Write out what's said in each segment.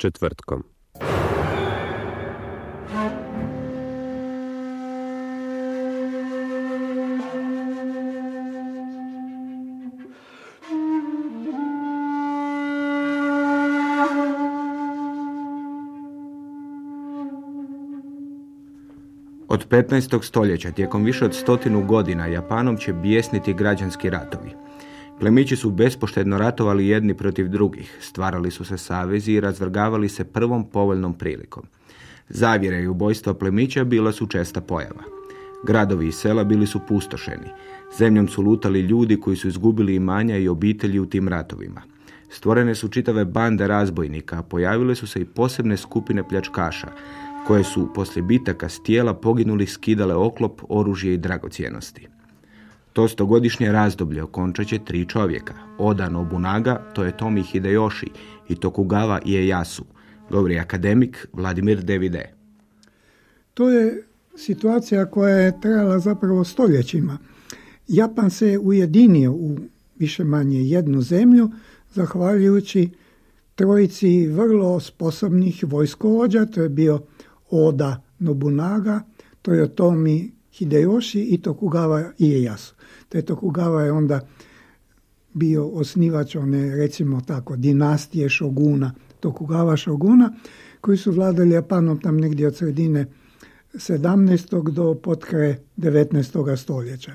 Četvrtkom. Od 15. stoljeća tijekom više od stotinu godina Japanom će bijesniti građanski ratovi. Plemići su bespoštedno ratovali jedni protiv drugih, stvarali su se savezi i razvrgavali se prvom povoljnom prilikom. Zavjere i ubojstva plemića bila su česta pojava. Gradovi i sela bili su pustošeni. Zemljom su lutali ljudi koji su izgubili imanja i obitelji u tim ratovima. Stvorene su čitave bande razbojnika, a pojavile su se i posebne skupine pljačkaša, koje su poslije bitaka s tijela poginuli skidale oklop, oružje i dragocjenosti. To stogodišnje razdoblje okončat će tri čovjeka. Oda Nobunaga, to je Tomi Hideyoshi i Tokugawa Ieyasu, govori akademik Vladimir Devide. To je situacija koja je trajala zapravo stoljećima. Japan se ujedinio u više manje jednu zemlju, zahvaljujući trojici vrlo sposobnih vojskovođa, to je bio Oda Nobunaga, Toyotomi Hideyoshi i Tokugawa Ieyasu. Te Tokugawa je onda bio osnivač one, recimo tako, dinastije šoguna, Tokugawa šoguna, koji su vladali Japanom tam negdje od sredine 17. do potkraje 19. stoljeća.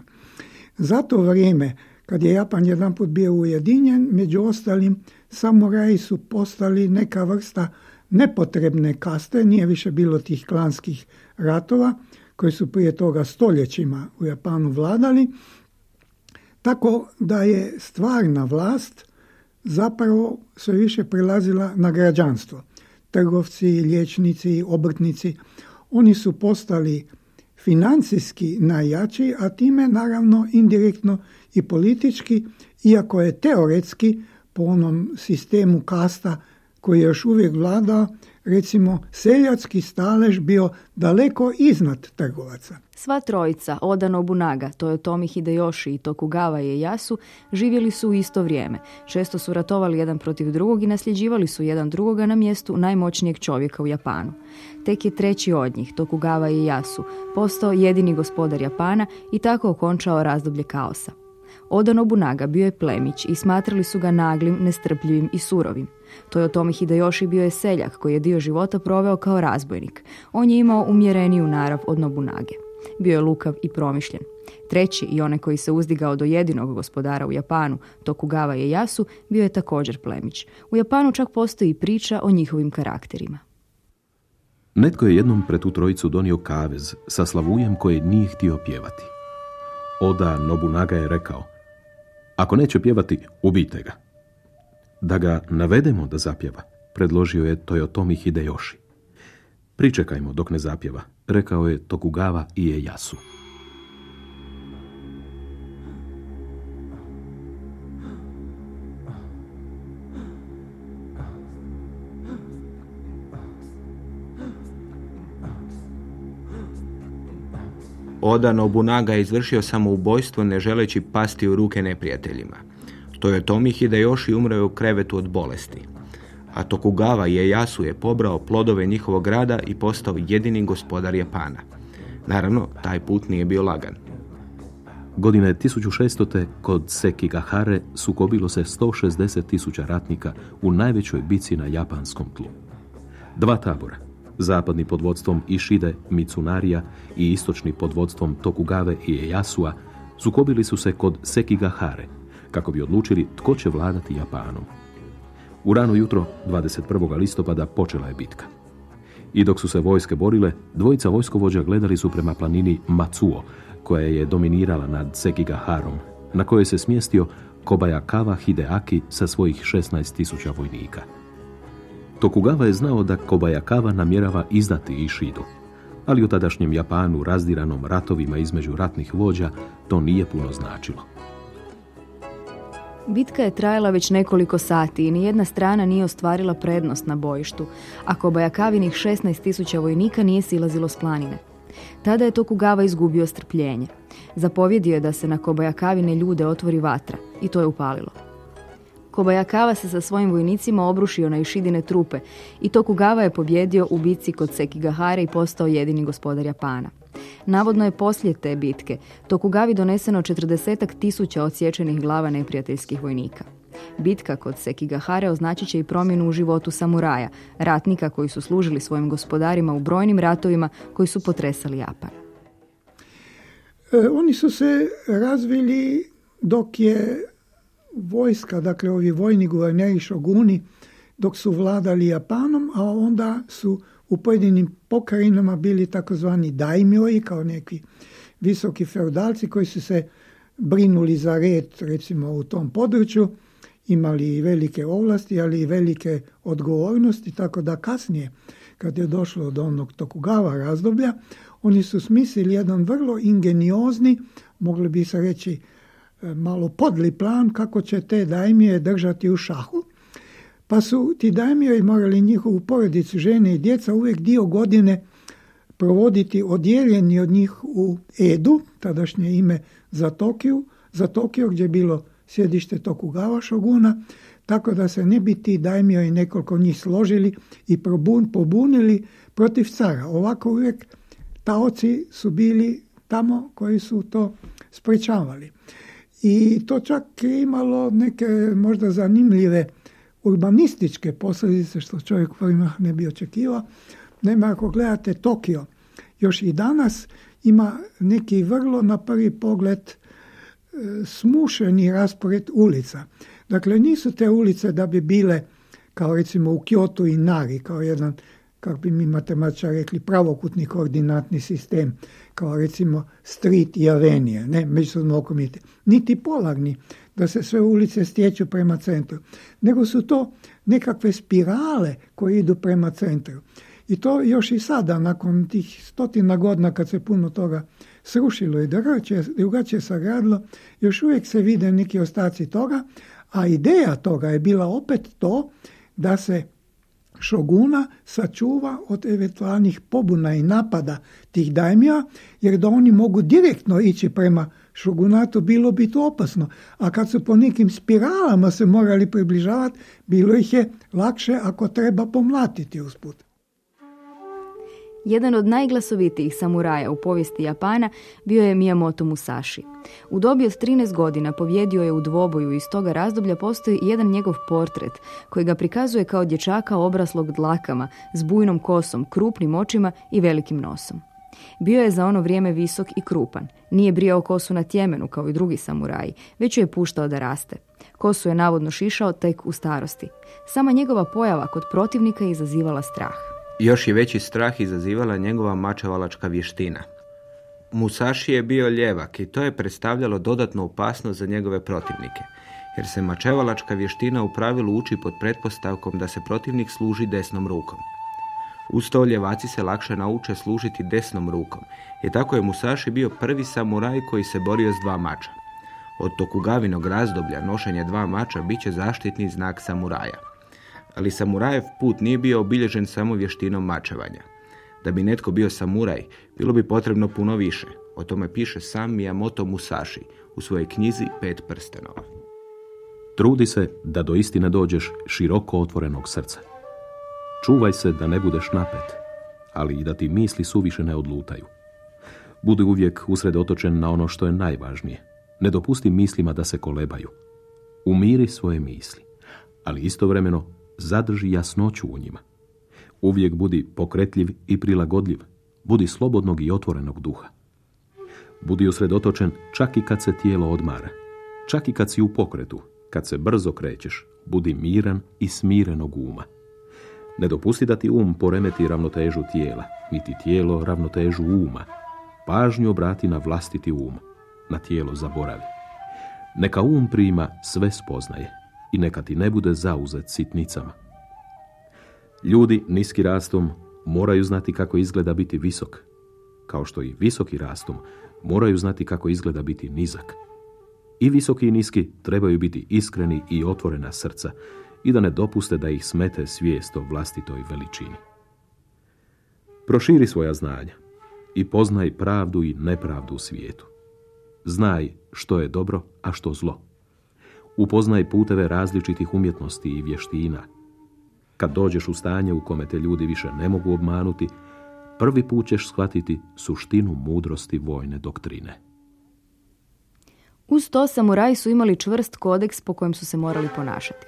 Za to vrijeme, kad je Japan jedanput bio ujedinjen, među ostalim samuraji su postali neka vrsta nepotrebne kaste, nije više bilo tih klanskih ratova koji su prije toga stoljećima u Japanu vladali, tako da je stvarna vlast zapravo sve više prilazila na građanstvo. Trgovci, liječnici, obrtnici, oni su postali financijski najjači, a time naravno indirektno i politički, iako je teoretski po onom sistemu kasta koji je još uvijek vladao, recimo seljacki stalež bio daleko iznad trgovaca. Sva trojica, Oda Nobunaga, Toyotomi Hideyoshi i Tokugawa Ieyasu, živjeli su u isto vrijeme. Često su ratovali jedan protiv drugog i nasljeđivali su jedan drugoga na mjestu najmoćnijeg čovjeka u Japanu. Tek je treći od njih, Tokugawa Ieyasu, postao jedini gospodar Japana i tako okončao razdoblje kaosa. Oda Nobunaga bio je plemić i smatrali su ga naglim, nestrpljivim i surovim. Toyotomi Hideyoshi bio je seljak koji je dio života proveo kao razbojnik. On je imao umjereniju narav od Nobunage. Bio je lukav i promišljen. Treći i onaj koji se uzdigao do jedinog gospodara u Japanu, Tokugawa Ieyasu, bio je također plemić. U Japanu čak postoji priča o njihovim karakterima. Netko je jednom pred tu trojicu donio kavez sa slavujem koje nije htio pjevati. Oda Nobunaga je rekao, ako neće pjevati, ubijte ga. Da ga navedemo da zapjeva, predložio je Toyotomi Hideyoshi. Pričekajmo dok ne zapjeva, rekao je Tokugawa i Ieyasu. Oda Nobunaga je izvršio samoubojstvo ne želeći pasti u ruke neprijateljima. To je Tomi Hideyoshi umreo u krevetu od bolesti. A Tokugawa Ieyasu je pobrao plodove njihovog rada i postao jedini gospodar Japana. Naravno, taj put nije bio lagan. Godine 1600. kod Sekigahare sukobilo se 160 tisuća ratnika u najvećoj bici na japanskom tlu. Dva tabora, zapadni pod vodstvom Ishide Mitsunarija i istočni pod vodstvom Tokugave i Ieyasua, sukobili su se kod Sekigahare, kako bi odlučili tko će vladati Japanom. U rano jutro 21. listopada počela je bitka. I dok su se vojske borile, dvojica vojskovođa gledali su prema planini Matsuo, koja je dominirala nad Sekigaharom, na kojoj se smjestio Kobayakawa Hideaki sa svojih 16.000 vojnika. Tokugawa je znao da Kobayakawa namjerava izdati Ishidu, ali u tadašnjem Japanu razdiranom ratovima između ratnih vođa to nije puno značilo. Bitka je trajala već nekoliko sati i nijedna strana nije ostvarila prednost na bojištu, a Kobayakavinih 16.000 vojnika nije silazilo s planine. Tada je Tokugawa izgubio strpljenje. Zapovjedio je da se na Kobajakavine ljude otvori vatra i to je upalilo. Kobayakawa se sa svojim vojnicima obrušio na Išidine trupe i Tokugawa je pobjedio u bitci kod Sekigahare i postao jedini gospodar Japana. Navodno je poslije te bitke Tokugavi doneseno 40 tisuća odsječenih glava neprijateljskih vojnika. Bitka kod Sekigahare označit će i promjenu u životu samuraja, ratnika koji su služili svojim gospodarima u brojnim ratovima koji su potresali Japan. E, oni su se razvili dok je vojska, dakle ovi vojni guverneri šoguni, dok su vladali Japanom, a onda su u pojedinim pokrajinama bili takozvani daimjoji, kao neki visoki feudalci koji su se brinuli za red, recimo u tom području, imali i velike ovlasti, ali i velike odgovornosti, tako da kasnije, kad je došlo do onog Tokugava razdoblja, oni su smislili jedan vrlo ingeniozni, mogli bi se reći malo podli plan kako će te dajmije držati u šahu. Pa su ti dajmije morali njihovu porodicu, žene i djeca uvijek dio godine provoditi odjeljeni od njih u Edu, tadašnje ime za Tokiju, za Tokio gdje je bilo sjedište Tokugava šoguna, tako da se ne bi ti dajmio i nekoliko njih složili i pobunili protiv cara. Ovako uvijek taoci su bili tamo koji su to sprečavali. I to čak imalo neke možda zanimljive urbanističke posljedice što čovjek prvima ne bi očekivao. Nema ako gledate Tokio, još i danas ima neki vrlo na prvi pogled e, smušeni raspored ulica. Dakle, nisu te ulice da bi bile kao recimo u Kyoto i Nari, kao jedan kako bi mi matematičari rekli, pravokutni koordinatni sistem, kao recimo street i avenije, ne, međusobno okomite, niti polarni, da se sve ulice stječu prema centru, nego su to nekakve spirale koje idu prema centru. I to još i sada, nakon tih stotina godina kad se puno toga srušilo i drugačije, drugačije sagradilo, još uvijek se vide neki ostaci toga, a ideja toga je bila opet to da se šoguna sačuva od eventualnih pobuna i napada tih dajmija, jer da oni mogu direktno ići prema šogunatu, bilo bi to opasno. A kad su po nekim spiralama se morali približavati, bilo ih je lakše ako treba pomlatiti usput. Jedan od najglasovitijih samuraja u povijesti Japana bio je Miyamoto Musashi. U dobi od 13 godina povjedio je u dvoboju i iz toga razdoblja postoji jedan njegov portret koji ga prikazuje kao dječaka obraslog dlakama, s bujnom kosom, krupnim očima i velikim nosom. Bio je za ono vrijeme visok i krupan. Nije brijao kosu na tjemenu kao i drugi samuraji, već je puštao da raste. Kosu je navodno šišao tek u starosti. Sama njegova pojava kod protivnika izazivala strah. Još i veći strah izazivala njegova mačevalačka vještina. Musashi je bio ljevak i to je predstavljalo dodatnu opasnost za njegove protivnike, jer se mačevalačka vještina u pravilu uči pod pretpostavkom da se protivnik služi desnom rukom. Uz to ljevaci se lakše nauče služiti desnom rukom i tako je Musashi bio prvi samuraj koji se borio s dva mača. Od Tokugavinog razdoblja nošenje dva mača bit će zaštitni znak samuraja ali samurajev put nije bio obilježen samo vještinom mačevanja. Da bi netko bio samuraj, bilo bi potrebno puno više. O tome piše sam Miyamoto Musashi u svojoj knjizi Pet prstenova. Trudi se da do istine dođeš široko otvorenog srca. Čuvaj se da ne budeš napet, ali i da ti misli suviše ne odlutaju. Budi uvijek usredotočen na ono što je najvažnije. Ne dopusti mislima da se kolebaju. Umiri svoje misli, ali istovremeno zadrži jasnoću u njima. Uvijek budi pokretljiv i prilagodljiv, budi slobodnog i otvorenog duha. Budi usredotočen čak i kad se tijelo odmara, čak i kad si u pokretu, kad se brzo krećeš, budi miran i smirenog uma. Ne dopusti da ti um poremeti ravnotežu tijela, niti tijelo ravnotežu uma. Pažnju obrati na vlastiti um, na tijelo zaboravi. Neka um prima sve spoznaje, i neka ti ne bude zauzet sitnicama. Ljudi niski rastom moraju znati kako izgleda biti visok, kao što i visoki rastom moraju znati kako izgleda biti nizak. I visoki i niski trebaju biti iskreni i otvorena srca i da ne dopuste da ih smete svijest o vlastitoj veličini. Proširi svoja znanja i poznaj pravdu i nepravdu u svijetu. Znaj što je dobro, a što zlo. Upoznaj puteve različitih umjetnosti i vještina. Kad dođeš u stanje u kome te ljudi više ne mogu obmanuti, prvi put ćeš shvatiti suštinu mudrosti vojne doktrine. Uz to samuraji su imali čvrst kodeks po kojem su se morali ponašati.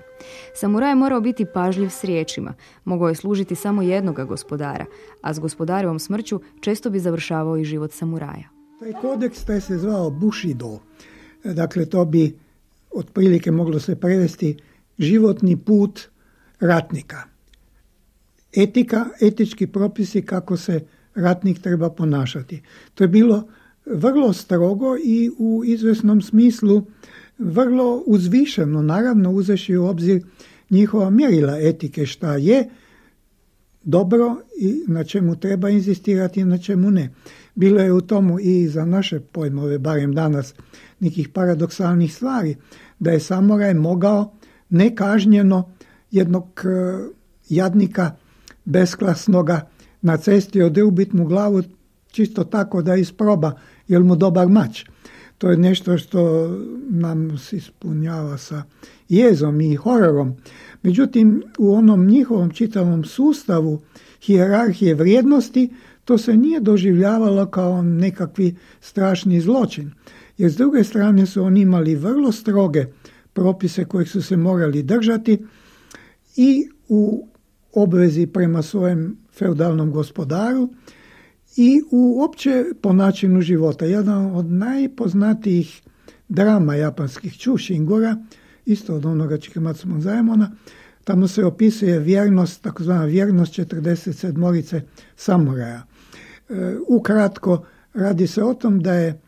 Samuraj je morao biti pažljiv s riječima, mogao je služiti samo jednoga gospodara, a s gospodarevom smrću često bi završavao i život samuraja. Taj kodeks taj se zvao Bushido. Dakle, to bi otprilike moglo se prevesti životni put ratnika. Etika, etički propisi kako se ratnik treba ponašati. To je bilo vrlo strogo i u izvesnom smislu vrlo uzvišeno, naravno uzeši u obzir njihova mjerila etike šta je dobro i na čemu treba inzistirati i na čemu ne. Bilo je u tomu i za naše pojmove, barem danas, nekih paradoksalnih stvari, da je samuraj mogao nekažnjeno jednog e, jadnika besklasnoga na cesti odrubit mu glavu čisto tako da isproba jel mu dobar mač. To je nešto što nam se ispunjava sa jezom i hororom. Međutim, u onom njihovom čitavom sustavu hijerarhije vrijednosti to se nije doživljavalo kao nekakvi strašni zločin. Jer s druge strane su oni imali vrlo stroge propise kojih su se morali držati i u obvezi prema svojem feudalnom gospodaru i uopće po načinu života. Jedan od najpoznatijih drama japanskih Čušingora, isto od onoga Čikamacu Monzajemona, tamo se opisuje vjernost, takozvana vjernost 47 samuraja. E, ukratko, radi se o tom da je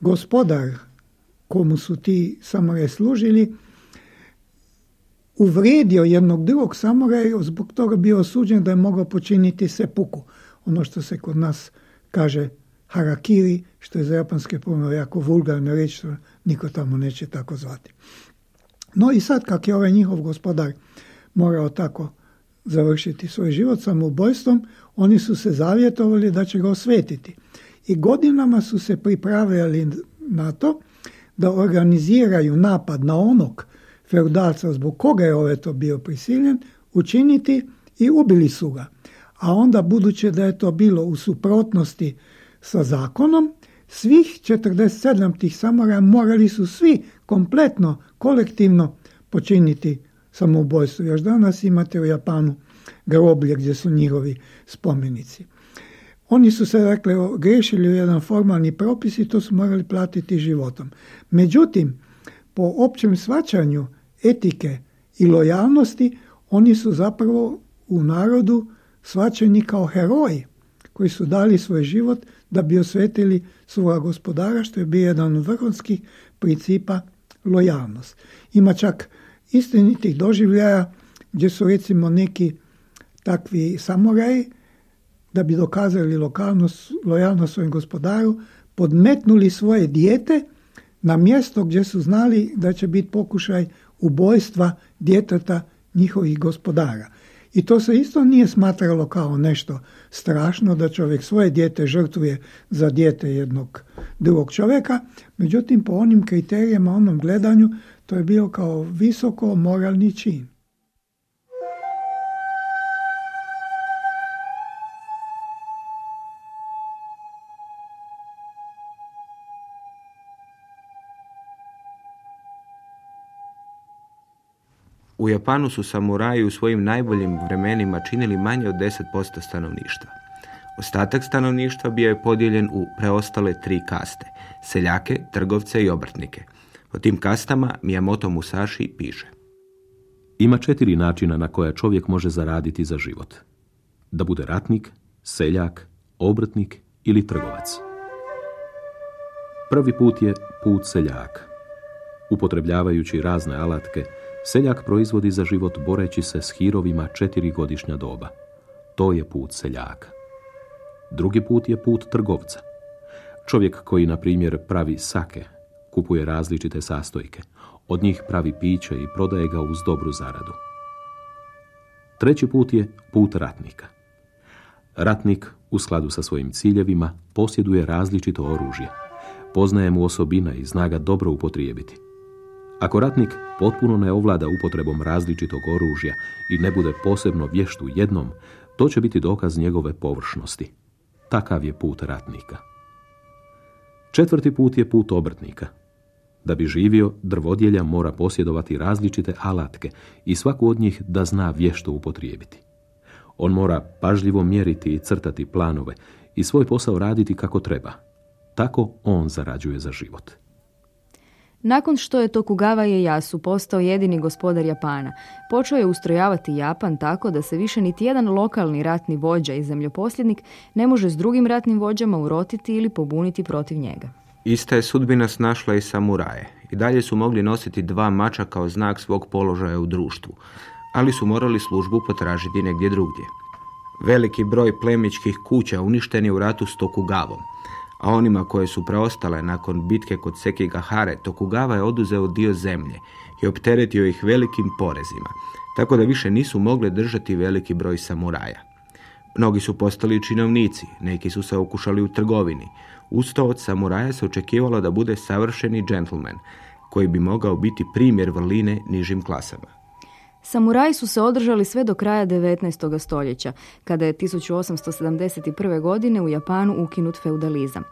gospodar komu su ti samuraji služili, uvrijedio jednog drugog samuraja, zbog toga bio osuđen da je mogao počiniti sepuku ono što se kod nas kaže harakiri, što je za japanske pojmove jako vulgarno reći, što niko tamo neće tako zvati. No i sad kak je ovaj njihov gospodar morao tako završiti svoj život samoubojstvom, oni su se zavjetovali da će ga osvetiti. I godinama su se pripravljali na to da organiziraju napad na onog feudalca zbog koga je ovaj to bio prisiljen, učiniti i ubili su ga a onda budući da je to bilo u suprotnosti sa zakonom, svih 47 tih samora morali su svi kompletno, kolektivno počiniti samoubojstvo. Još danas imate u Japanu groblje gdje su njihovi spomenici. Oni su se dakle grešili u jedan formalni propis i to su morali platiti životom. Međutim, po općem svačanju etike i lojalnosti, oni su zapravo u narodu svačeni kao heroji koji su dali svoj život da bi osvetili svoga gospodara, što je bio jedan od vrhunskih principa lojalnost. Ima čak istinitih doživljaja gdje su recimo neki takvi samoraji da bi dokazali lokalnost, lojalnost svojim gospodaru, podmetnuli svoje dijete na mjesto gdje su znali da će biti pokušaj ubojstva djeteta njihovih gospodara. I to se isto nije smatralo kao nešto strašno da čovjek svoje dijete žrtvuje za dijete jednog drugog čovjeka, međutim po onim kriterijama, onom gledanju, to je bio kao visoko moralni čin. U Japanu su samuraji u svojim najboljim vremenima činili manje od 10% stanovništva. Ostatak stanovništva bio je podijeljen u preostale tri kaste, seljake, trgovce i obrtnike. O tim kastama Miyamoto Musashi piše. Ima četiri načina na koja čovjek može zaraditi za život. Da bude ratnik, seljak, obrtnik ili trgovac. Prvi put je put seljaka. Upotrebljavajući razne alatke, Seljak proizvodi za život boreći se s hirovima četiri godišnja doba. To je put seljaka. Drugi put je put trgovca. Čovjek koji, na primjer, pravi sake, kupuje različite sastojke, od njih pravi piće i prodaje ga uz dobru zaradu. Treći put je put ratnika. Ratnik, u skladu sa svojim ciljevima, posjeduje različito oružje. Poznaje mu osobina i zna ga dobro upotrijebiti Ako ratnik potpuno ne ovlada upotrebom različitog oružja i ne bude posebno vješt u jednom, to će biti dokaz njegove površnosti. Takav je put ratnika. Četvrti put je put obrtnika. Da bi živio, drvodjelja mora posjedovati različite alatke i svaku od njih da zna vješto upotrijebiti. On mora pažljivo mjeriti i crtati planove i svoj posao raditi kako treba. Tako on zarađuje za život. Nakon što je Tokugawa Ieyasu postao jedini gospodar Japana, počeo je ustrojavati Japan tako da se više niti jedan lokalni ratni vođa i zemljoposljednik ne može s drugim ratnim vođama urotiti ili pobuniti protiv njega. Ista je sudbina snašla i samuraje. I dalje su mogli nositi dva mača kao znak svog položaja u društvu, ali su morali službu potražiti negdje drugdje. Veliki broj plemičkih kuća uništen je u ratu s Tokugavom, a onima koje su preostale nakon bitke kod Sekigahare, Tokugawa je oduzeo dio zemlje i opteretio ih velikim porezima, tako da više nisu mogli držati veliki broj samuraja. Mnogi su postali činovnici, neki su se okušali u trgovini. Usto od samuraja se očekivalo da bude savršeni džentlmen, koji bi mogao biti primjer vrline nižim klasama. Samuraji su se održali sve do kraja 19. stoljeća, kada je 1871. godine u Japanu ukinut feudalizam.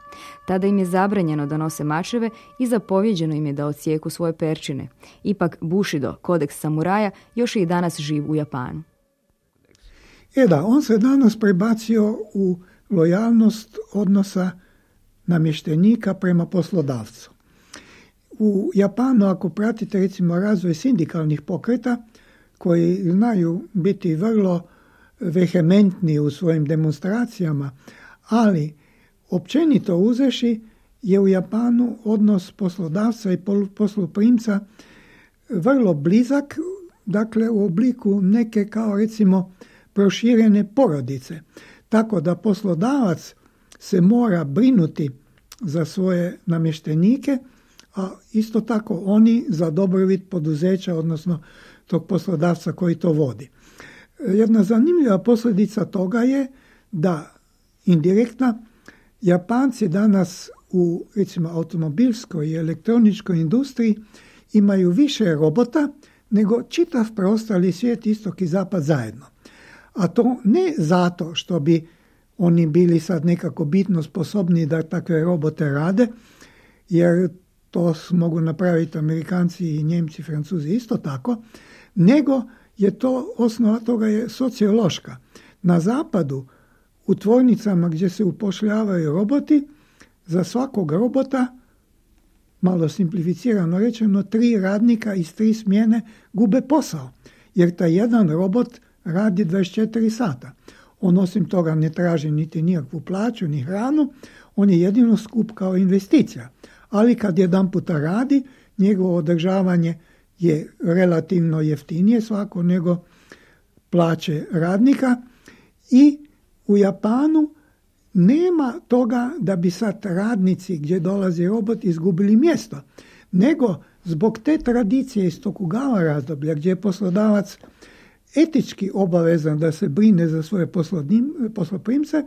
Tada im je zabranjeno da nose mačeve i zapovjeđeno im je da ocijeku svoje perčine. Ipak Bushido, kodeks samuraja, još je i danas živ u Japanu. E da, on se danas prebacio u lojalnost odnosa namještenika prema poslodavcu. U Japanu, ako pratite recimo razvoj sindikalnih pokreta, koji znaju biti vrlo vehementni u svojim demonstracijama, ali općenito uzeši je u Japanu odnos poslodavca i posloprimca vrlo blizak, dakle u obliku neke kao recimo proširene porodice. Tako da poslodavac se mora brinuti za svoje namještenike, a isto tako oni za dobrobit poduzeća, odnosno tog poslodavca koji to vodi. Jedna zanimljiva posljedica toga je da indirektna Japanci danas u recimo automobilskoj i elektroničkoj industriji imaju više robota nego čitav preostali svijet istok i zapad zajedno. A to ne zato što bi oni bili sad nekako bitno sposobni da takve robote rade, jer to mogu napraviti Amerikanci i Njemci, Francuzi isto tako, nego je to, osnova toga je sociološka. Na zapadu, u tvornicama gdje se upošljavaju roboti, za svakog robota, malo simplificirano rečeno, tri radnika iz tri smjene gube posao. Jer taj jedan robot radi 24 sata. On osim toga ne traži niti nikakvu plaću, ni hranu, on je jedino skup kao investicija. Ali kad jedan puta radi, njegovo održavanje je relativno jeftinije svako nego plaće radnika. I u Japanu nema toga da bi sad radnici gdje dolazi robot izgubili mjesto, nego zbog te tradicije iz Tokugava razdoblja gdje je poslodavac etički obavezan da se brine za svoje posloprimce,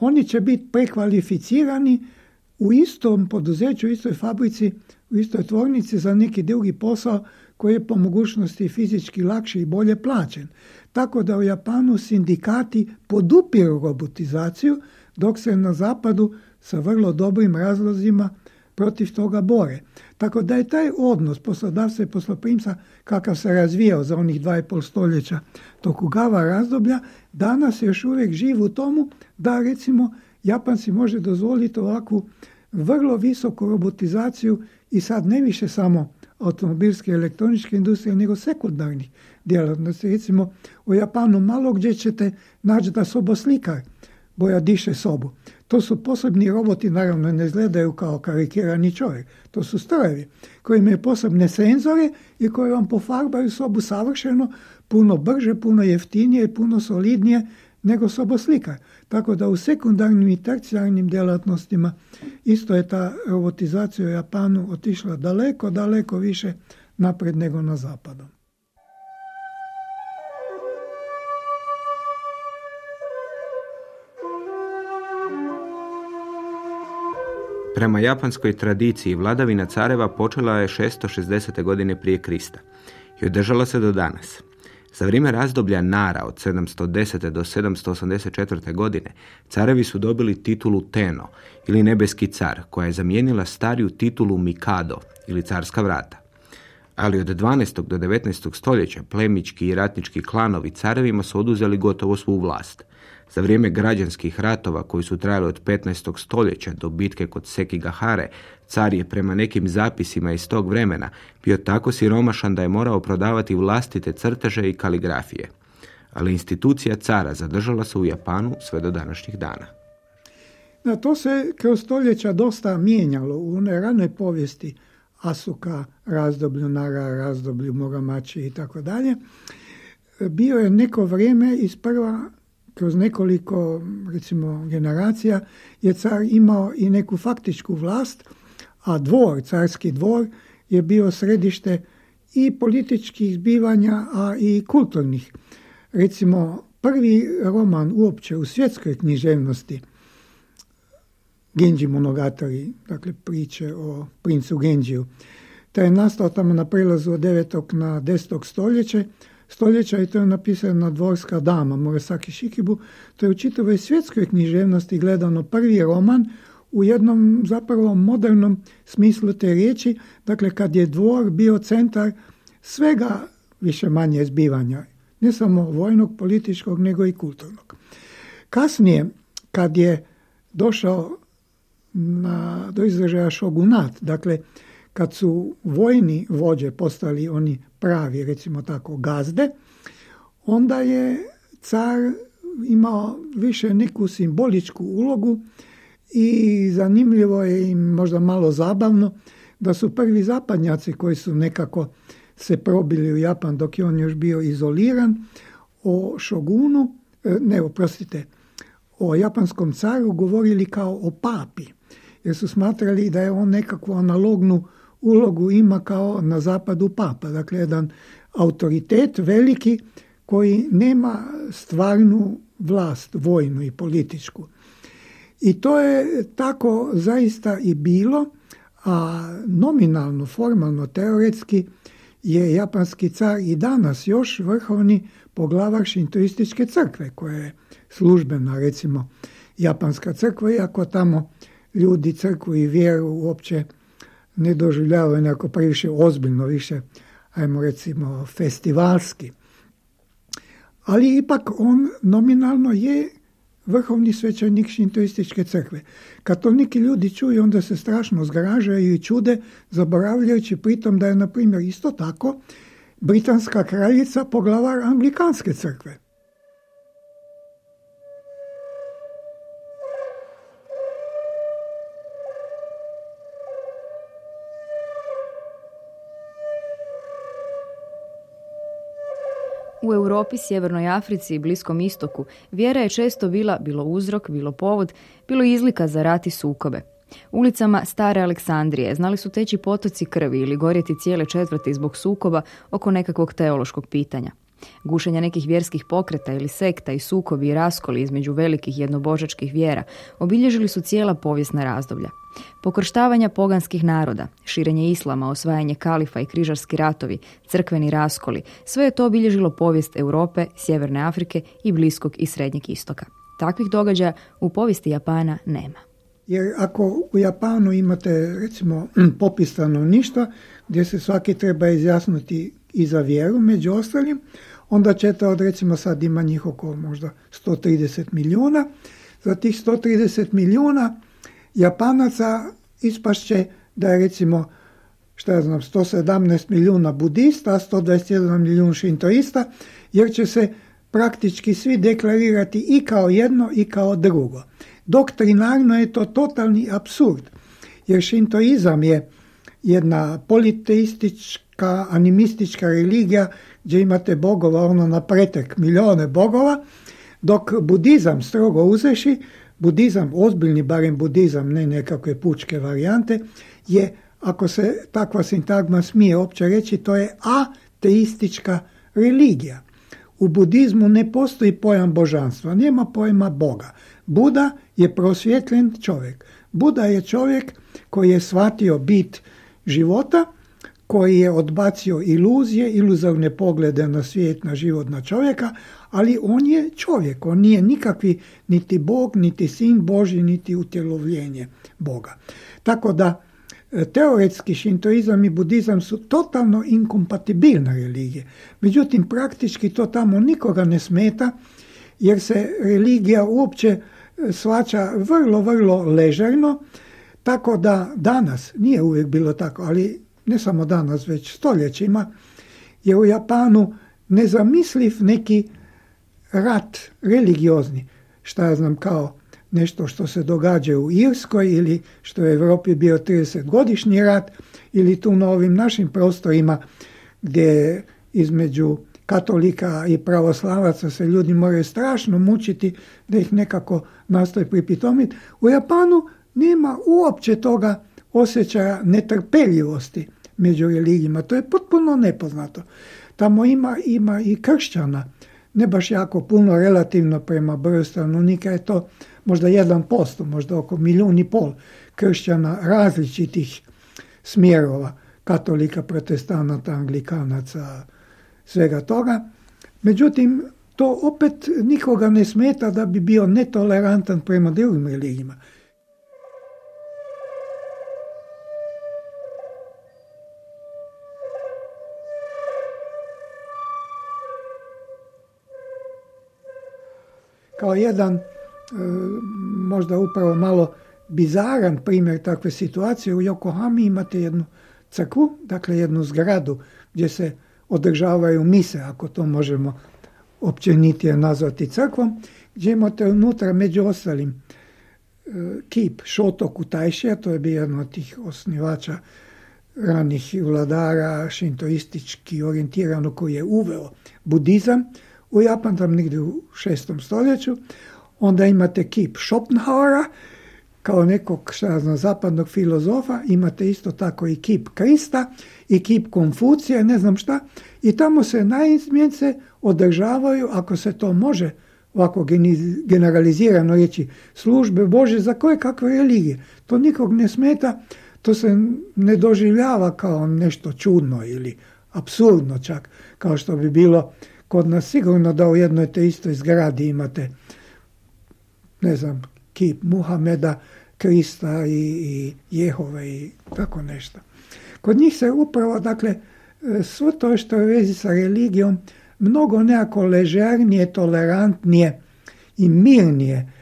oni će biti prekvalificirani u istom poduzeću, u istoj fabrici u istoj tvornici za neki drugi posao koji je po mogućnosti fizički lakši i bolje plaćen. Tako da u Japanu sindikati podupiru robotizaciju, dok se na zapadu sa vrlo dobrim razlozima protiv toga bore. Tako da je taj odnos poslodavca i posloprimca kakav se razvijao za onih dva i pol stoljeća Tokugava razdoblja, danas još uvijek živ u tomu da recimo Japanci može dozvoliti ovakvu vrlo visoku robotizaciju i sad ne više samo automobilske i elektroničke industrije, nego sekundarnih djelatnosti. Recimo u Japanu malo gdje ćete naći da soboslikar boja diše sobu. To su posebni roboti, naravno ne izgledaju kao karikirani čovjek. To su strojevi koji imaju posebne senzore i koji vam pofarbaju sobu savršeno, puno brže, puno jeftinije, puno solidnije nego soboslikar. Tako da u sekundarnim i tercijarnim djelatnostima isto je ta robotizacija u Japanu otišla daleko, daleko više napred nego na zapadu. Prema japanskoj tradiciji vladavina careva počela je 660. godine prije Krista i održala se do danas. Za vrijeme razdoblja Nara od 710. do 784. godine carevi su dobili titulu Teno ili nebeski car koja je zamijenila stariju titulu Mikado ili carska vrata. Ali od 12. do 19. stoljeća plemički i ratnički klanovi carevima su oduzeli gotovo svu vlast. Za vrijeme građanskih ratova koji su trajali od 15. stoljeća do bitke kod Sekigahare, car je prema nekim zapisima iz tog vremena bio tako siromašan da je morao prodavati vlastite crteže i kaligrafije. Ali institucija cara zadržala se u Japanu sve do današnjih dana. Na to se kroz stoljeća dosta mijenjalo u onoj ranoj povijesti Asuka, razdoblju Nara, razdoblju Mogamači i tako dalje. Bio je neko vrijeme iz prva kroz nekoliko recimo generacija je car imao i neku faktičku vlast, a dvor, carski dvor je bio središte i političkih zbivanja, a i kulturnih. Recimo, prvi roman uopće u svjetskoj književnosti Genji Monogatari, dakle priče o princu Genjiju. Taj je nastao tamo na prelazu od 9. na 10. stoljeće stoljeća i to je napisana dvorska dama Murasaki Shikibu. To je u čitavoj svjetskoj književnosti gledano prvi roman u jednom zapravo modernom smislu te riječi, dakle kad je dvor bio centar svega više manje zbivanja, ne samo vojnog, političkog, nego i kulturnog. Kasnije, kad je došao na, do izražaja šogunat, dakle kad su vojni vođe postali oni pravi, recimo tako, gazde, onda je car imao više neku simboličku ulogu i zanimljivo je i možda malo zabavno da su prvi zapadnjaci koji su nekako se probili u Japan dok je on još bio izoliran o šogunu, e, ne oprostite, o japanskom caru govorili kao o papi, jer su smatrali da je on nekakvu analognu ulogu ima kao na zapadu papa, dakle jedan autoritet veliki koji nema stvarnu vlast, vojnu i političku. I to je tako zaista i bilo, a nominalno, formalno, teoretski je japanski car i danas još vrhovni poglavar šintoističke crkve, koja je službena, recimo, japanska crkva, iako tamo ljudi crkvu i vjeru uopće ne doživljavaju nekako previše ozbiljno, više, ajmo recimo, festivalski. Ali ipak on nominalno je vrhovni svećenik šintoističke crkve. Kad to neki ljudi čuju, onda se strašno zgražaju i čude, zaboravljajući pritom da je, na primjer, isto tako britanska kraljica poglavar anglikanske crkve. U Europi, Sjevernoj Africi i Bliskom istoku vjera je često bila bilo uzrok, bilo povod, bilo izlika za rat i sukobe. Ulicama stare Aleksandrije znali su teći potoci krvi ili gorjeti cijele četvrti zbog sukoba oko nekakvog teološkog pitanja. Gušenja nekih vjerskih pokreta ili sekta i sukobi i raskoli između velikih jednobožačkih vjera obilježili su cijela povijesna razdoblja. Pokrštavanja poganskih naroda, širenje islama, osvajanje kalifa i križarski ratovi, crkveni raskoli, sve je to obilježilo povijest Europe, Sjeverne Afrike i Bliskog i Srednjeg istoka. Takvih događaja u povijesti Japana nema. Jer ako u Japanu imate recimo popis stanovništva gdje se svaki treba izjasniti i za vjeru, među ostalim, onda ćete od recimo sad ima njih oko možda 130 milijuna. Za tih 130 milijuna Japanaca ispašće da je recimo šta ja znam, 117 milijuna budista, 121 milijun šintoista, jer će se praktički svi deklarirati i kao jedno i kao drugo. Doktrinarno je to totalni absurd, jer šintoizam je jedna politeistička, animistička religija gdje imate bogova ono na pretek milijone bogova, dok budizam strogo uzeši, budizam, ozbiljni barem budizam, ne nekakve pučke varijante, je, ako se takva sintagma smije opće reći, to je ateistička religija. U budizmu ne postoji pojam božanstva, nema pojma Boga. Buda je prosvjetljen čovjek. Buda je čovjek koji je shvatio bit života, koji je odbacio iluzije, iluzorne poglede na svijet, na život, na čovjeka, ali on je čovjek, on nije nikakvi niti Bog, niti sin Boži, niti utjelovljenje Boga. Tako da e, teoretski šintoizam i budizam su totalno inkompatibilne religije. Međutim, praktički to tamo nikoga ne smeta, jer se religija uopće e, svača vrlo, vrlo ležerno, tako da danas, nije uvijek bilo tako, ali ne samo danas, već stoljećima, je u Japanu nezamisliv neki rat religiozni, šta ja znam kao nešto što se događa u Irskoj ili što je u Europi bio 30-godišnji rat ili tu na ovim našim prostorima gdje između katolika i pravoslavaca se ljudi moraju strašno mučiti da ih nekako nastoje pripitomiti. U Japanu nema uopće toga osjećaja netrpeljivosti među religijima. To je potpuno nepoznato. Tamo ima, ima i kršćana, ne baš jako puno relativno prema broju stanovnika je to možda 1%, možda oko milijun i pol kršćana različitih smjerova, katolika, protestanata, anglikanaca, svega toga. Međutim, to opet nikoga ne smeta da bi bio netolerantan prema drugim religijima. Kao jedan, e, možda upravo malo bizaran primjer takve situacije, u Yokohami imate jednu crkvu, dakle jednu zgradu gdje se održavaju mise, ako to možemo općenitije nazvati crkvom, gdje imate unutra među ostalim e, kip Šoto Kutajšija, to je bio jedan od tih osnivača ranih vladara šintoistički orijentirano koji je uveo budizam u Japan, tam negdje u šestom stoljeću. Onda imate kip Schopenhauera, kao nekog šta znam, zapadnog filozofa, imate isto tako i kip Krista i kip Konfucija, ne znam šta, i tamo se najizmjence održavaju, ako se to može ovako generalizirano reći, službe Bože za koje kakve religije. To nikog ne smeta, to se ne doživljava kao nešto čudno ili apsurdno čak, kao što bi bilo kod nas sigurno da u jednoj te istoj zgradi imate ne znam, kip Muhameda, Krista i, i Jehove i tako nešto. Kod njih se upravo, dakle, svo to što je vezi sa religijom mnogo nekako ležernije, tolerantnije i mirnije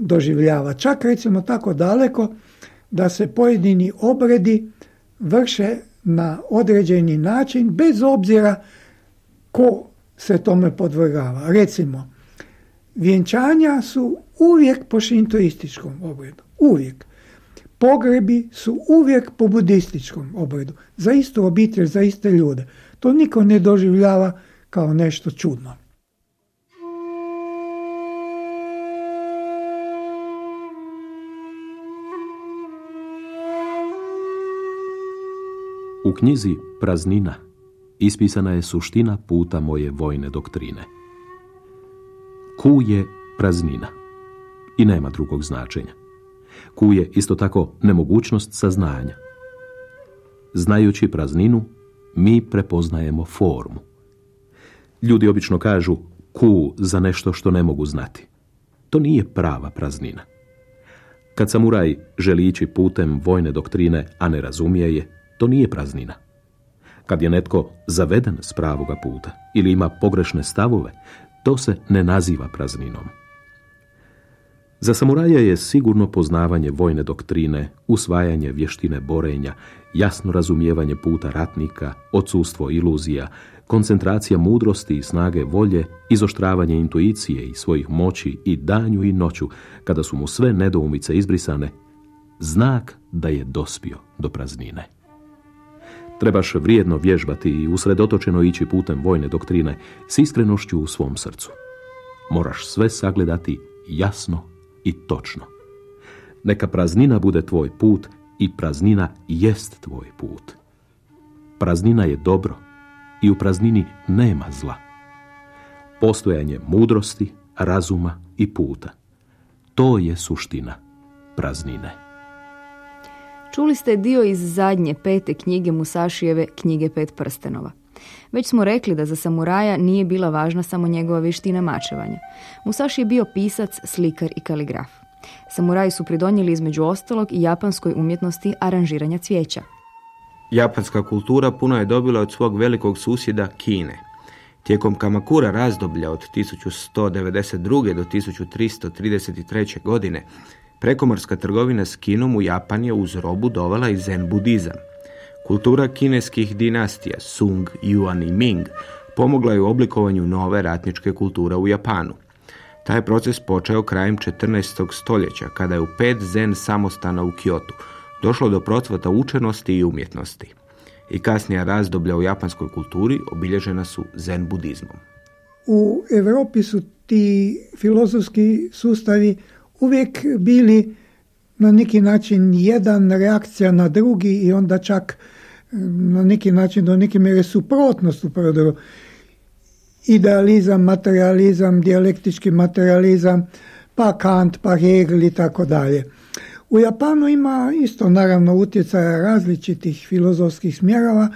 doživljava. Čak recimo tako daleko da se pojedini obredi vrše na određeni način bez obzira ko se tome podvrgava. Recimo, vjenčanja su uvijek po šintoističkom obredu. Uvijek. Pogrebi su uvijek po budističkom obredu. Za istu obitelj, za iste ljude. To niko ne doživljava kao nešto čudno. U knjizi Praznina ispisana je suština puta moje vojne doktrine. Ku je praznina i nema drugog značenja. Ku je isto tako nemogućnost saznanja. Znajući prazninu, mi prepoznajemo formu. Ljudi obično kažu ku za nešto što ne mogu znati. To nije prava praznina. Kad samuraj želi ići putem vojne doktrine, a ne razumije je, to nije praznina. Kad je netko zaveden s pravoga puta ili ima pogrešne stavove, to se ne naziva prazninom. Za samuraja je sigurno poznavanje vojne doktrine, usvajanje vještine borenja, jasno razumijevanje puta ratnika, odsustvo iluzija, koncentracija mudrosti i snage volje, izoštravanje intuicije i svojih moći i danju i noću, kada su mu sve nedoumice izbrisane, znak da je dospio do praznine. Trebaš vrijedno vježbati i usredotočeno ići putem vojne doktrine s iskrenošću u svom srcu. Moraš sve sagledati jasno i točno. Neka praznina bude tvoj put i praznina jest tvoj put. Praznina je dobro i u praznini nema zla. Postojanje mudrosti, razuma i puta. To je suština praznine. Čuli ste dio iz zadnje pete knjige Musašijeve knjige Pet prstenova. Već smo rekli da za samuraja nije bila važna samo njegova vještina mačevanja. Musashi je bio pisac, slikar i kaligraf. Samuraji su pridonijeli između ostalog i japanskoj umjetnosti aranžiranja cvijeća. Japanska kultura puno je dobila od svog velikog susjeda Kine. Tijekom Kamakura razdoblja od 1192. do 1333. godine prekomorska trgovina s Kinom u Japan je uz robu dovela i zen budizam. Kultura kineskih dinastija Sung, Yuan i Ming pomogla je u oblikovanju nove ratničke kulture u Japanu. Taj proces počeo krajem 14. stoljeća, kada je u pet zen samostana u Kyoto došlo do procvata učenosti i umjetnosti. I kasnija razdoblja u japanskoj kulturi obilježena su zen budizmom. U Europi su ti filozofski sustavi uvijek bili na neki način jedan reakcija na drugi i onda čak na neki način do neke mjere suprotnost u prodoru. Idealizam, materializam, dijalektički materializam, pa Kant, pa Hegel i tako dalje. U Japanu ima isto naravno utjecaja različitih filozofskih smjerova,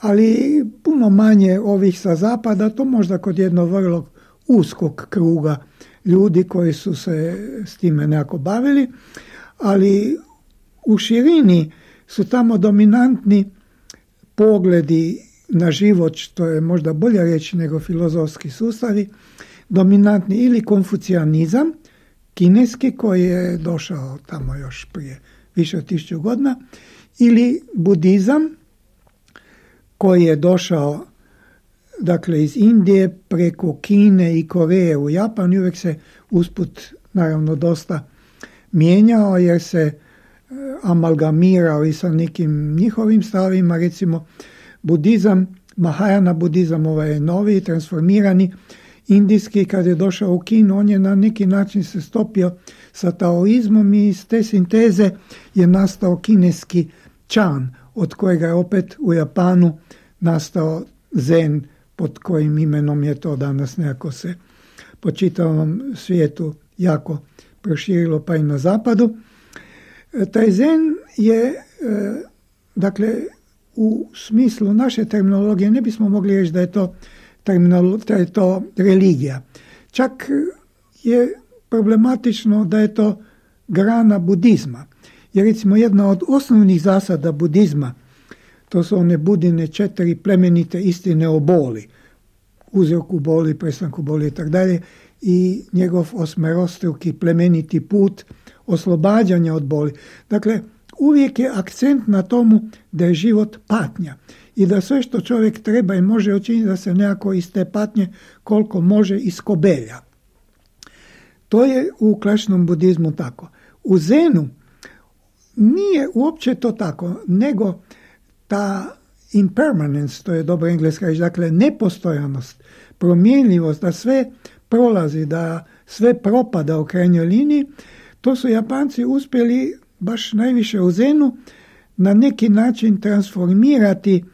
ali puno manje ovih sa zapada, to možda kod jednog vrlo uskog kruga ljudi koji su se s time nekako bavili, ali u širini su tamo dominantni pogledi na život, što je možda bolje reći nego filozofski sustavi, dominantni ili konfucijanizam, kineski koji je došao tamo još prije više od tisuću godina, ili budizam koji je došao dakle iz Indije preko Kine i Koreje u Japan i uvijek se usput naravno dosta mijenjao jer se amalgamirao i sa nekim njihovim stavima, recimo budizam, Mahajana budizam, ovaj je novi, transformirani, indijski, kad je došao u Kinu, on je na neki način se stopio sa taoizmom i iz te sinteze je nastao kineski čan, od kojega je opet u Japanu nastao zen, pod kojim imenom je to danas nekako se po čitavom svijetu jako proširilo, pa i na zapadu. E, taj zen je, e, dakle, u smislu naše terminologije ne bismo mogli reći da je to, da je to religija. Čak je problematično da je to grana budizma. Jer recimo jedna od osnovnih zasada budizma, to su one budine četiri plemenite istine o boli, uzroku boli, prestanku boli i tako dalje, i njegov osmerostruki plemeniti put oslobađanja od boli. Dakle, uvijek je akcent na tomu da je život patnja i da sve što čovjek treba i može učiniti da se nekako iz te patnje koliko može iskobelja. To je u klasičnom budizmu tako. U Zenu nije uopće to tako, nego ta impermanence, to je dobro engleska reći, dakle nepostojanost, promjenljivost, da sve prolazi, da sve propada u krajnjoj liniji, to su Japanci uspjeli baš najviše u Zenu na neki način transformirati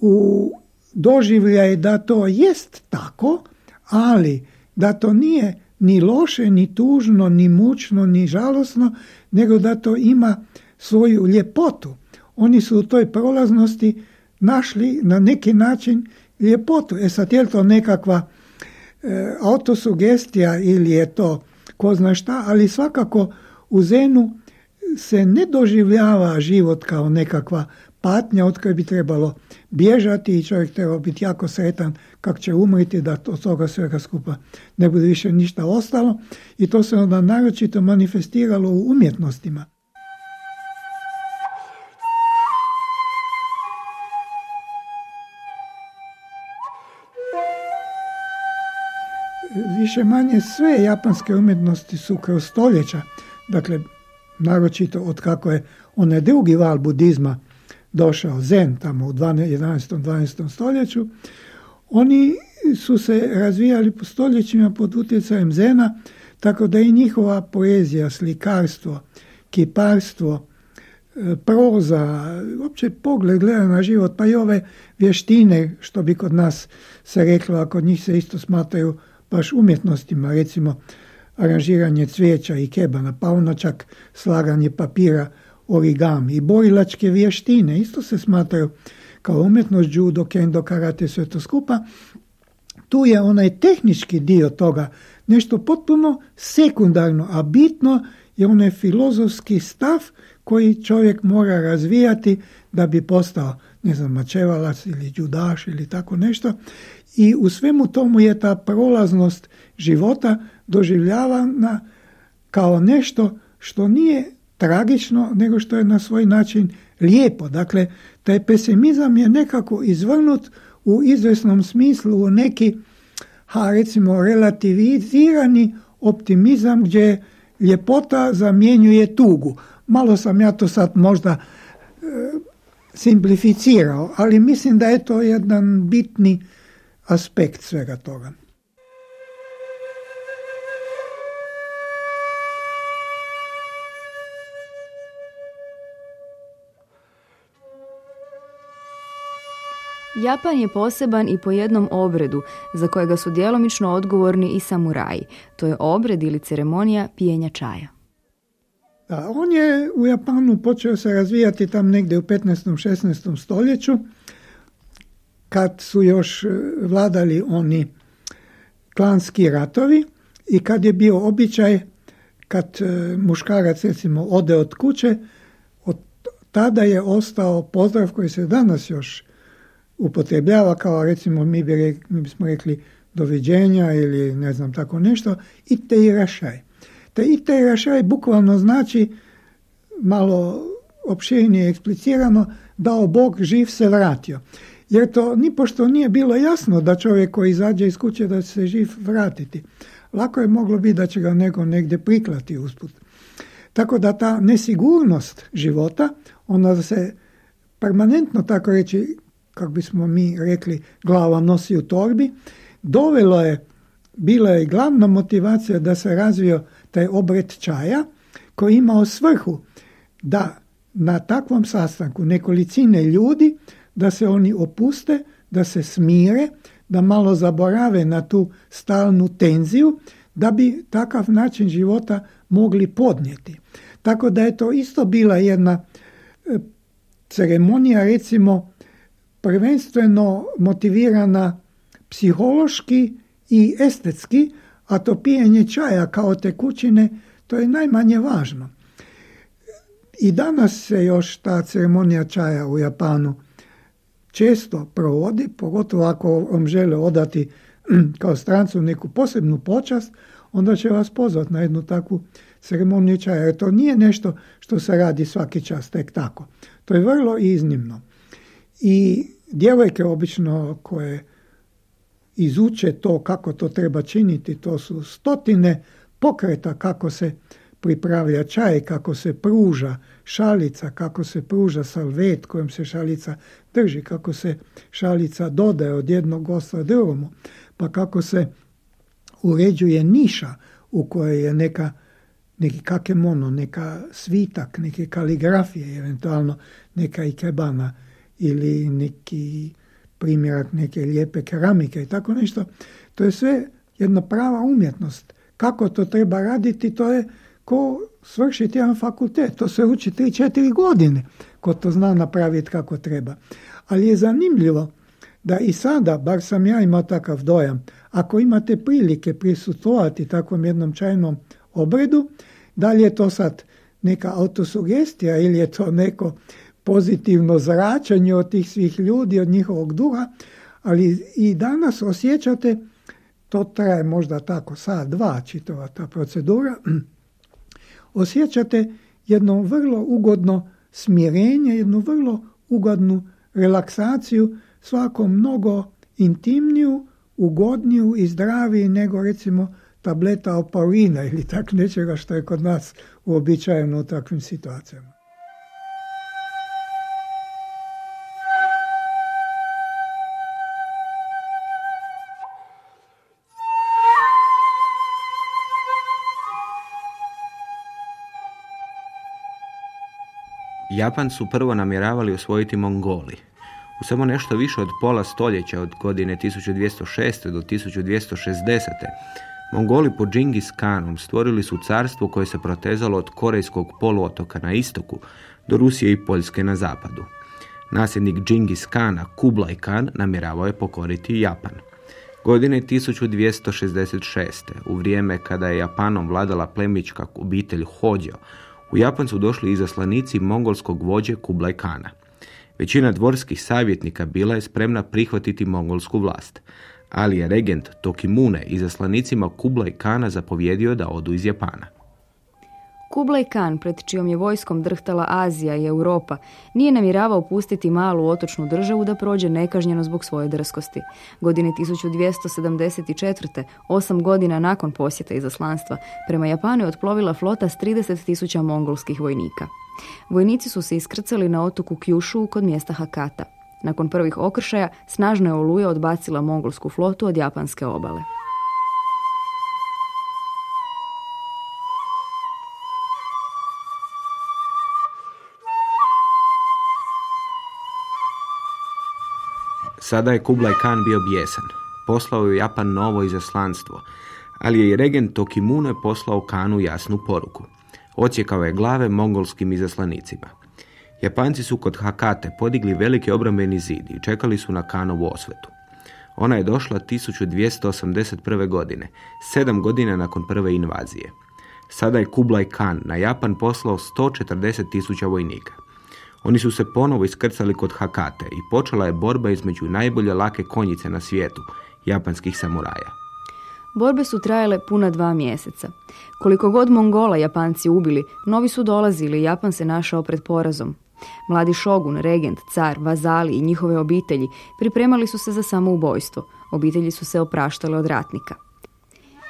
u doživljaj da to jest tako, ali da to nije ni loše, ni tužno, ni mučno, ni žalosno, nego da to ima svoju ljepotu. Oni su u toj prolaznosti našli na neki način ljepotu. E sad, je to nekakva e, autosugestija ili je to ko zna šta, ali svakako u Zenu se ne doživljava život kao nekakva patnja od koje bi trebalo bježati i čovjek treba biti jako sretan kako će umriti da od toga svega skupa ne bude više ništa ostalo i to se onda naročito manifestiralo u umjetnostima. Više manje sve japanske umjetnosti su kroz stoljeća, dakle, naročito od kako je onaj drugi val budizma došao, zen, tamo u 11. 12. stoljeću, oni su se razvijali po stoljećima pod utjecajem zena, tako da i njihova poezija, slikarstvo, kiparstvo, e, proza, uopće pogled gleda na život, pa i ove vještine, što bi kod nas se reklo, a kod njih se isto smatraju baš umjetnostima, recimo aranžiranje cvijeća i kebana, pa ono čak slaganje papira origami i borilačke vještine. Isto se smatraju kao umjetnost judo, kendo, karate, sve to skupa. Tu je onaj tehnički dio toga, nešto potpuno sekundarno, a bitno je onaj filozofski stav koji čovjek mora razvijati da bi postao, ne znam, mačevalac ili judaš ili tako nešto. I u svemu tomu je ta prolaznost života doživljavana kao nešto što nije tragično, nego što je na svoj način lijepo. Dakle, taj pesimizam je nekako izvrnut u izvesnom smislu u neki, ha, recimo, relativizirani optimizam gdje ljepota zamjenjuje tugu. Malo sam ja to sad možda e, simplificirao, ali mislim da je to jedan bitni aspekt svega toga. Japan je poseban i po jednom obredu za kojega su djelomično odgovorni i samuraji. To je obred ili ceremonija pijenja čaja. Da, on je u Japanu počeo se razvijati tam negdje u 15. 16. stoljeću kad su još e, vladali oni klanski ratovi i kad je bio običaj kad e, muškarac recimo ode od kuće, od tada je ostao pozdrav koji se danas još upotrebljava kao recimo mi, bi mi bismo rekli doviđenja ili ne znam tako nešto i te i rašaj. Te i te rašaj bukvalno znači malo opširnije eksplicirano dao Bog živ se vratio. Jer to nipošto nije bilo jasno da čovjek koji izađe iz kuće da će se živ vratiti. Lako je moglo biti da će ga neko negdje priklati usput. Tako da ta nesigurnost života, ona se permanentno tako reći kako bismo mi rekli, glava nosi u torbi, dovelo je, bila je glavna motivacija da se razvio taj obred čaja koji imao svrhu da na takvom sastanku nekolicine ljudi, da se oni opuste, da se smire, da malo zaborave na tu stalnu tenziju, da bi takav način života mogli podnijeti. Tako da je to isto bila jedna e, ceremonija, recimo, prvenstveno motivirana psihološki i estetski, a to pijenje čaja kao tekućine, to je najmanje važno. I danas se još ta ceremonija čaja u Japanu često provodi, pogotovo ako vam žele odati kao strancu neku posebnu počast, onda će vas pozvati na jednu takvu ceremoniju čaja. Jer to nije nešto što se radi svaki čas tek tako. To je vrlo iznimno. I djevojke obično koje izuče to kako to treba činiti, to su stotine pokreta kako se pripravlja čaj, kako se pruža šalica, kako se pruža salvet kojom se šalica drži, kako se šalica dodaje od jednog gosta drugomu, pa kako se uređuje niša u kojoj je neka neki kakemono, neka svitak, neke kaligrafije, eventualno neka ikebana ili neki primjerak neke lijepe keramike i tako nešto. To je sve jedna prava umjetnost. Kako to treba raditi, to je ko svršiti jedan fakultet. To se uči 3-4 godine ko to zna napraviti kako treba. Ali je zanimljivo da i sada, bar sam ja imao takav dojam, ako imate prilike prisutovati takvom jednom čajnom obredu, da li je to sad neka autosugestija ili je to neko pozitivno zračanje od tih svih ljudi, od njihovog duha, ali i danas osjećate, to traje možda tako sad, dva čitava ta procedura, osjećate jedno vrlo ugodno smirenje, jednu vrlo ugodnu relaksaciju, svako mnogo intimniju, ugodniju i zdraviju nego recimo tableta oparina ili tak nečega što je kod nas uobičajeno u takvim situacijama. Japan su prvo namjeravali osvojiti Mongoli. U samo nešto više od pola stoljeća od godine 1206. do 1260. Mongoli pod Džingis Kanom stvorili su carstvo koje se protezalo od Korejskog poluotoka na istoku do Rusije i Poljske na zapadu. Nasljednik Džingis Kana, Kublai Khan, namjeravao je pokoriti Japan. Godine 1266. u vrijeme kada je Japanom vladala plemička obitelj Hođo, u Japan su došli izaslanici mongolskog vođe Kublai Kana. Većina dvorskih savjetnika bila je spremna prihvatiti mongolsku vlast, ali je regent Tokimune izaslanicima Kublai Kana zapovjedio da odu iz Japana. Kublai Khan, pred čijom je vojskom drhtala Azija i Europa, nije namjeravao pustiti malu otočnu državu da prođe nekažnjeno zbog svoje drskosti. Godine 1274. osam godina nakon posjeta izaslanstva, prema Japanu je otplovila flota s 30.000 mongolskih vojnika. Vojnici su se iskrcali na otoku Kjušu kod mjesta Hakata. Nakon prvih okršaja, snažna je oluja odbacila mongolsku flotu od japanske obale. Sada je Kublai Khan bio bijesan. Poslao je Japan novo izaslanstvo, ali je i regent Tokimune poslao Kanu jasnu poruku. Ocijekao je glave mongolskim izaslanicima. Japanci su kod Hakate podigli veliki obrambeni zid i čekali su na Kanovu osvetu. Ona je došla 1281. godine, sedam godina nakon prve invazije. Sada je Kublai Khan na Japan poslao 140 tisuća vojnika. Oni su se ponovo iskrcali kod Hakate i počela je borba između najbolje lake konjice na svijetu, japanskih samuraja. Borbe su trajale puna dva mjeseca. Koliko god Mongola Japanci ubili, novi su dolazili i Japan se našao pred porazom. Mladi šogun, regent, car, vazali i njihove obitelji pripremali su se za samoubojstvo. Obitelji su se opraštale od ratnika.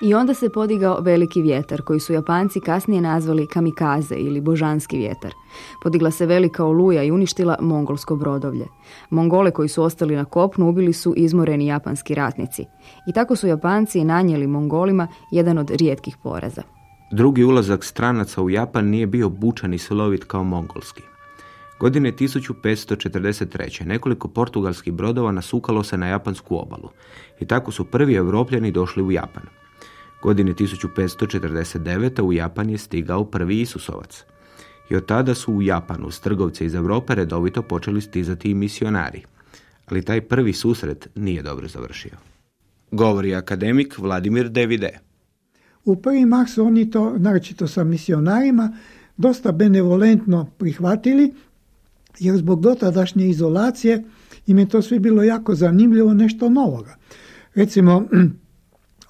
I onda se podigao veliki vjetar koji su Japanci kasnije nazvali kamikaze ili božanski vjetar. Podigla se velika oluja i uništila mongolsko brodovlje. Mongole koji su ostali na kopnu ubili su izmoreni japanski ratnici. I tako su Japanci nanijeli Mongolima jedan od rijetkih poraza. Drugi ulazak stranaca u Japan nije bio bučan i silovit kao mongolski. Godine 1543. nekoliko portugalskih brodova nasukalo se na japansku obalu i tako su prvi evropljani došli u Japan. Godine 1549. u Japan je stigao prvi Isusovac. I od tada su u Japanu s trgovce iz Europe redovito počeli stizati i misionari. Ali taj prvi susret nije dobro završio. Govori akademik Vladimir Devide. U prvi mah su oni to, naročito sa misionarima, dosta benevolentno prihvatili, jer zbog dotadašnje izolacije im je to sve bilo jako zanimljivo, nešto novoga. Recimo,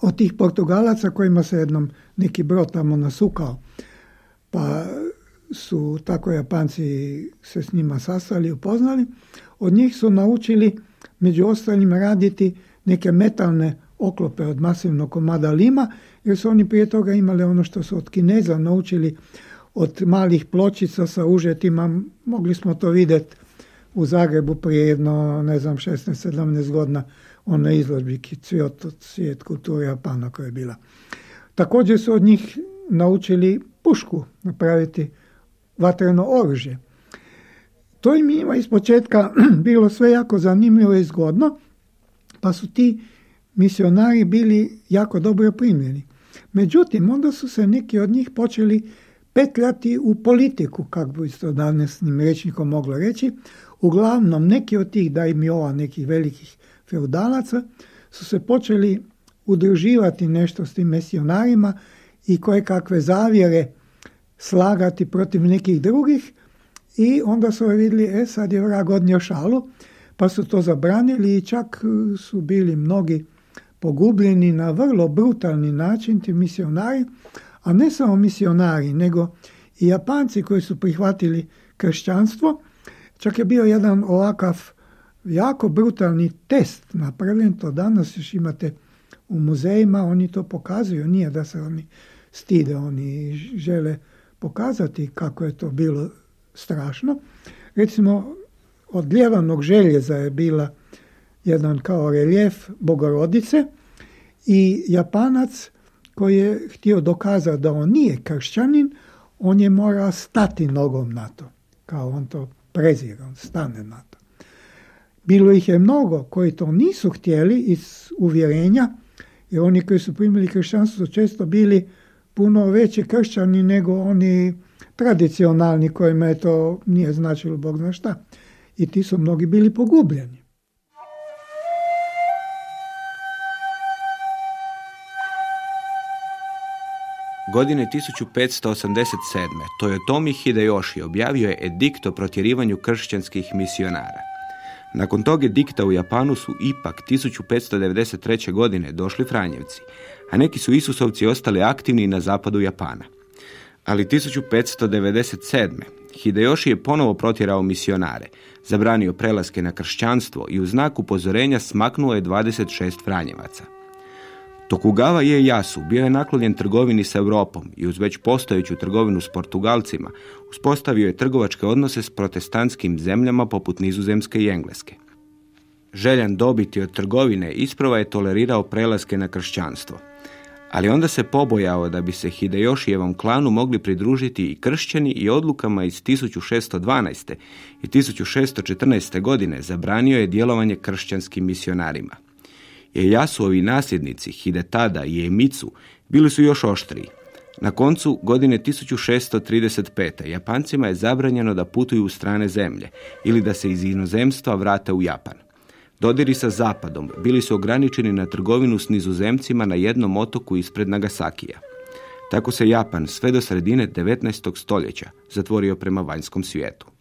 od tih Portugalaca kojima se jednom neki brod tamo nasukao, pa su tako Japanci se s njima sastali i upoznali, od njih su naučili među ostalim raditi neke metalne oklope od masivnog komada lima, jer su oni prije toga imali ono što su od Kineza naučili od malih pločica sa užetima. Mogli smo to vidjeti u Zagrebu prije jedno, ne znam, 16-17 godina ona izložbi Cvijet svijet kulture Japana koja je bila. Također su od njih naučili pušku napraviti vatreno oružje. To im ima iz početka bilo sve jako zanimljivo i zgodno, pa su ti misionari bili jako dobro primljeni. Međutim, onda su se neki od njih počeli petljati u politiku, kako bi to danesnim rečnikom moglo reći. Uglavnom, neki od tih da im je ova nekih velikih feudalaca su se počeli udruživati nešto s tim misionarima i koje kakve zavjere slagati protiv nekih drugih i onda su vidjeli, e sad je vrag odnio šalu, pa su to zabranili i čak su bili mnogi pogubljeni na vrlo brutalni način ti misionari, a ne samo misionari, nego i Japanci koji su prihvatili kršćanstvo. Čak je bio jedan ovakav jako brutalni test napravljen, to danas još imate u muzejima, oni to pokazuju, nije da se oni stide, oni žele pokazati kako je to bilo strašno. Recimo, od ljevanog željeza je bila jedan kao reljef Bogorodice i Japanac koji je htio dokazati da on nije kršćanin, on je mora stati nogom na to. Kao on to prezira, on stane na to. Bilo ih je mnogo koji to nisu htjeli iz uvjerenja, jer oni koji su primili kršćanstvo su često bili puno veći kršćani nego oni tradicionalni kojima je to nije značilo Bog zna šta. I ti su mnogi bili pogubljeni. Godine 1587. Toyotomi Hideyoshi objavio je edikt o protjerivanju kršćanskih misionara. Nakon tog edikta u Japanu su ipak 1593. godine došli Franjevci, a neki su Isusovci ostali aktivni na zapadu Japana. Ali 1597. Hideyoshi je ponovo protjerao misionare, zabranio prelaske na kršćanstvo i u znak upozorenja smaknuo je 26 Franjevaca. Tokugawa Jasu bio je naklonjen trgovini s Europom i uz već postojeću trgovinu s Portugalcima uspostavio je trgovačke odnose s protestantskim zemljama poput Nizozemske i Engleske. Željan dobiti od trgovine isprava je tolerirao prelaske na kršćanstvo. Ali onda se pobojao da bi se Hidejošijevom klanu mogli pridružiti i kršćani i odlukama iz 1612. i 1614. godine zabranio je djelovanje kršćanskim misionarima. Ejasuovi nasljednici Hidetada i Emicu bili su još oštriji. Na koncu godine 1635. Japancima je zabranjeno da putuju u strane zemlje ili da se iz inozemstva vrate u Japan. Dodiri sa zapadom bili su ograničeni na trgovinu s nizozemcima na jednom otoku ispred Nagasakija. Tako se Japan sve do sredine 19. stoljeća zatvorio prema vanjskom svijetu.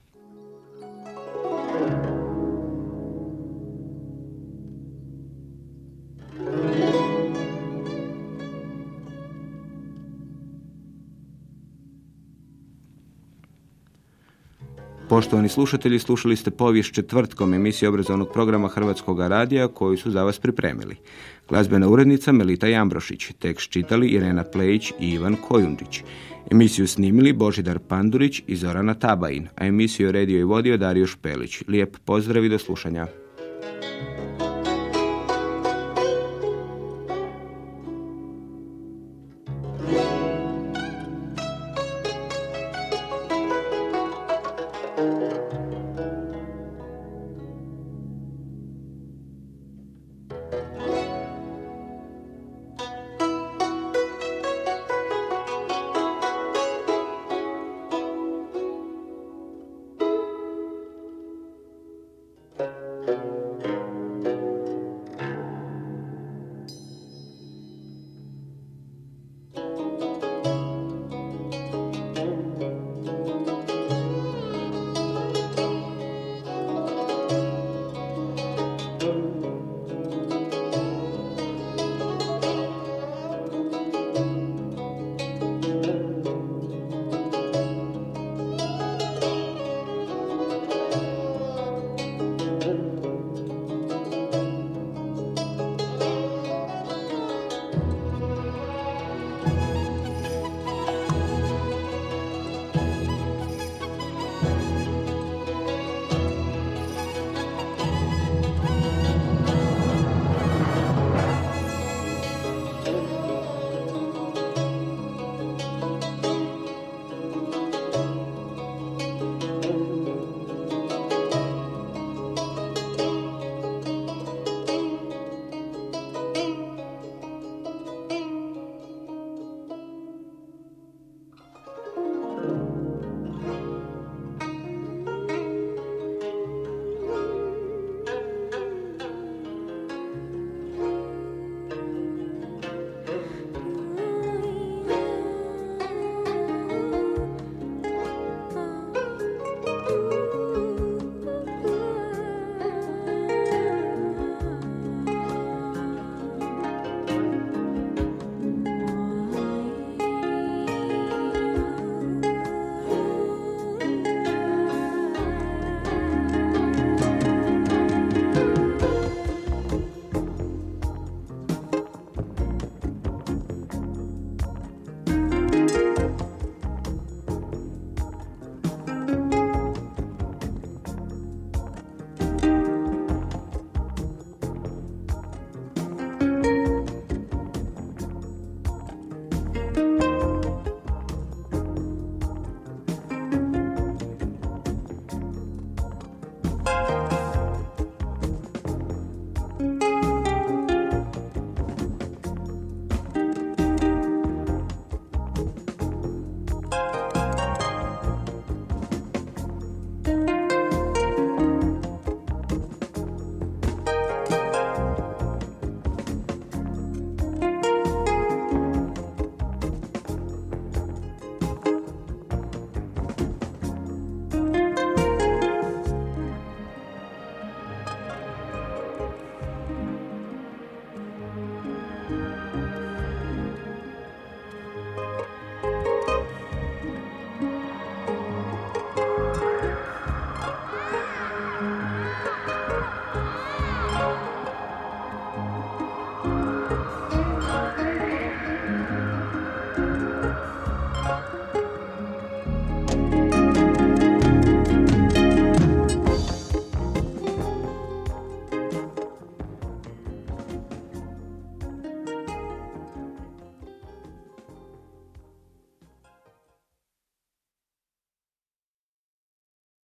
Poštovani slušatelji, slušali ste povijest četvrtkom emisije obrazovnog programa Hrvatskog radija koju su za vas pripremili. Glazbena urednica Melita Jambrošić, tekst čitali Irena Plejić i Ivan Kojundić. Emisiju snimili Božidar Pandurić i Zorana Tabajin, a emisiju redio i vodio Dario Špelić. Lijep pozdrav i do slušanja.